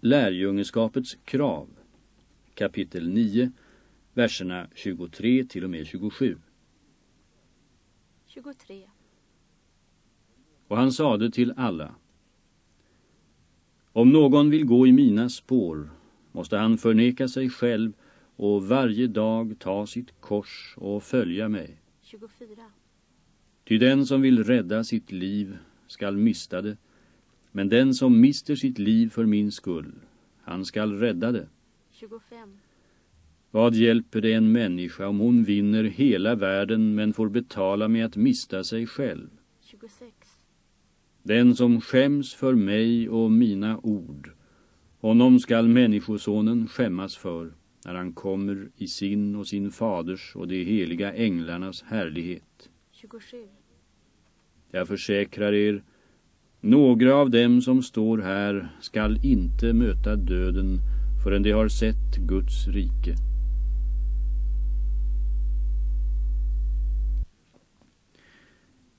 Lärjungeskapets krav Kapitel 9 Verserna 23 till och med 27 23. Och han sade till alla Om någon vill gå i mina spår måste han förneka sig själv och varje dag ta sitt kors och följa mig. 24. Ty den som vill rädda sitt liv skall mista det, men den som mister sitt liv för min skull, han skall rädda det. 25. Vad hjälper det en människa om hon vinner hela världen men får betala med att mista sig själv? 26. Den som skäms för mig och mina ord, honom skall människosonen skämmas för när han kommer i sin och sin faders och de heliga änglarnas härlighet. 27. Jag försäkrar er, några av dem som står här skall inte möta döden förrän de har sett Guds rike.